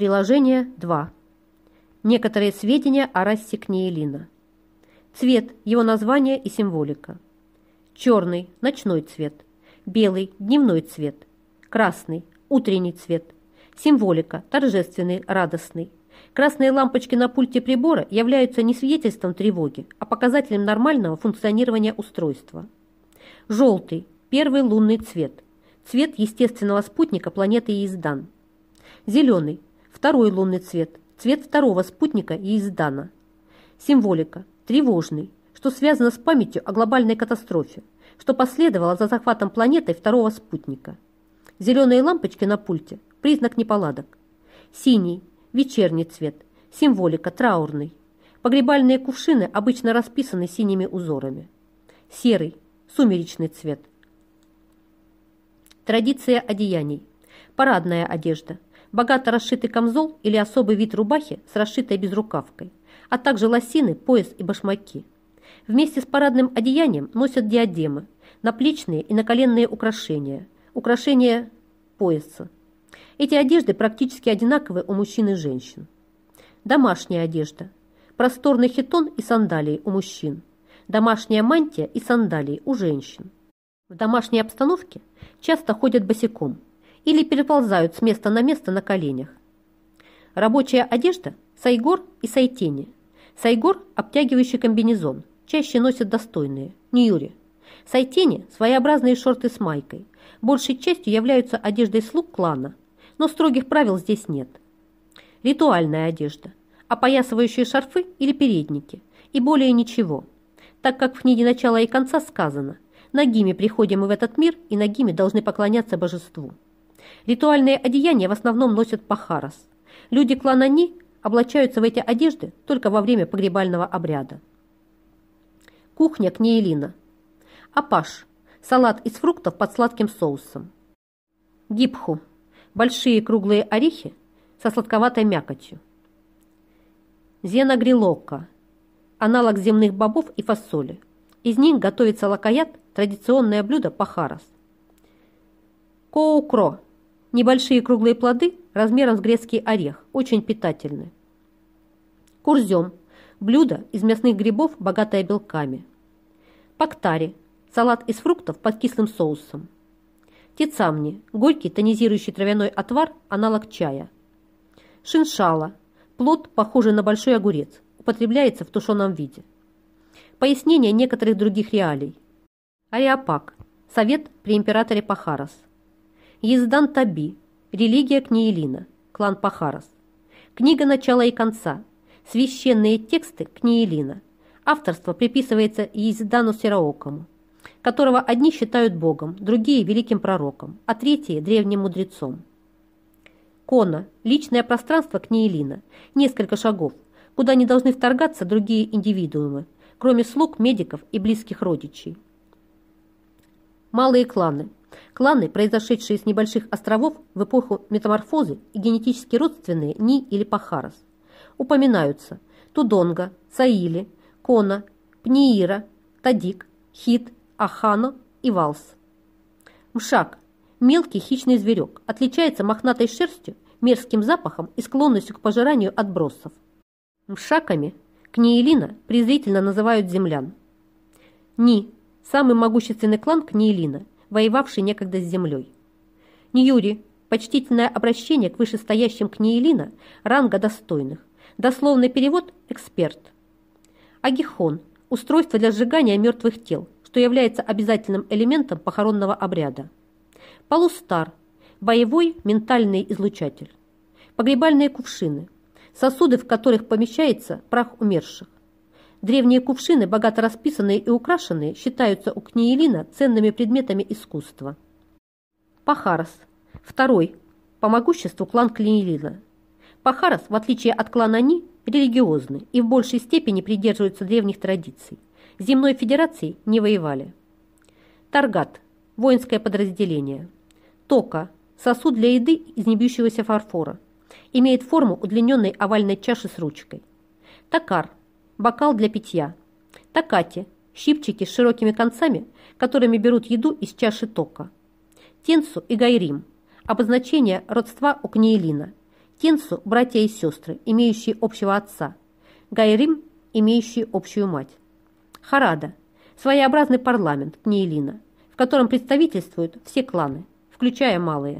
Приложение 2. Некоторые сведения о расе книелина. Цвет, его название и символика. Черный – ночной цвет. Белый – дневной цвет. Красный – утренний цвет. Символика – торжественный, радостный. Красные лампочки на пульте прибора являются не свидетельством тревоги, а показателем нормального функционирования устройства. Желтый – первый лунный цвет. Цвет естественного спутника планеты Ездан. Зеленый – второй лунный цвет. Цвет второго спутника Ездана. Символика – тревожный, что связано с памятью о глобальной катастрофе, что последовало за захватом планеты второго спутника. Зеленые лампочки на пульте – признак неполадок. Синий – вечерний цвет, символика – траурный. Погребальные кувшины обычно расписаны синими узорами. Серый – сумеречный цвет. Традиция одеяний. Парадная одежда. Богато расшитый камзол или особый вид рубахи с расшитой безрукавкой, а также лосины, пояс и башмаки. Вместе с парадным одеянием носят диадемы, наплечные и наколенные украшения, украшения пояса. Эти одежды практически одинаковы у мужчин и женщин. Домашняя одежда. Просторный хитон и сандалии у мужчин. Домашняя мантия и сандалии у женщин. В домашней обстановке часто ходят босиком или переползают с места на место на коленях. Рабочая одежда – сайгор и сайтени. Сайгор – обтягивающий комбинезон, чаще носят достойные, ньюри. Сайтени – своеобразные шорты с майкой, большей частью являются одеждой слуг клана, но строгих правил здесь нет. Ритуальная одежда – опоясывающие шарфы или передники, и более ничего, так как в книге начала и конца сказано – Нагими приходим мы в этот мир, и нагими должны поклоняться божеству. Ритуальные одеяния в основном носят пахарас. Люди клана Ни облачаются в эти одежды только во время погребального обряда. Кухня Кнеелина. Апаш. Салат из фруктов под сладким соусом. Гипху. Большие круглые орехи со сладковатой мякотью. Зенагрилока. Аналог земных бобов и фасоли. Из них готовится лакаят, традиционное блюдо пахарас. Коукро – небольшие круглые плоды размером с грецкий орех, очень питательны. Курзем – блюдо из мясных грибов, богатое белками. Пактари – салат из фруктов под кислым соусом. Тицамни – горький тонизирующий травяной отвар, аналог чая. Шиншала – плод, похожий на большой огурец, употребляется в тушеном виде. Пояснение некоторых других реалий. Ариапак. Совет при императоре Пахарас. Ездан Таби. Религия Книелина. Клан Пахарас. Книга начала и конца. Священные тексты Книелина. Авторство приписывается Ездану Сераокому, которого одни считают богом, другие – великим пророком, а третьи – древним мудрецом. Кона – личное пространство Книелина, несколько шагов, куда не должны вторгаться другие индивидуумы – кроме слуг, медиков и близких родичей. Малые кланы. Кланы, произошедшие с небольших островов в эпоху метаморфозы и генетически родственные Ни или Пахарас. Упоминаются Тудонга, Саили, Кона, Пниира, Тадик, Хит, Ахано и Валс. Мшак – мелкий хищный зверек, отличается мохнатой шерстью, мерзким запахом и склонностью к пожиранию отбросов. Мшаками Книелина презрительно называют землян. Ни – самый могущественный клан Книелина, воевавший некогда с землей. Ньюри – почтительное обращение к вышестоящим Книелина ранга достойных. Дословный перевод – эксперт. Агихон – устройство для сжигания мертвых тел, что является обязательным элементом похоронного обряда. Полустар – боевой ментальный излучатель. Погребальные кувшины – сосуды, в которых помещается прах умерших. Древние кувшины, богато расписанные и украшенные, считаются у Книелина ценными предметами искусства. Пахарас. Второй. По могуществу клан Книелина. Пахарас, в отличие от клана Ни, религиозны и в большей степени придерживаются древних традиций. Земной федерации не воевали. Таргат. Воинское подразделение. Тока. Сосуд для еды из небьющегося фарфора имеет форму удлиненной овальной чаши с ручкой. Такар – бокал для питья. Такати – щипчики с широкими концами, которыми берут еду из чаши тока. Тенсу и гайрим – обозначение родства у книелина. Тинсу – братья и сестры, имеющие общего отца. Гайрим – имеющие общую мать. Харада – своеобразный парламент Кнейлина, в котором представительствуют все кланы, включая малые.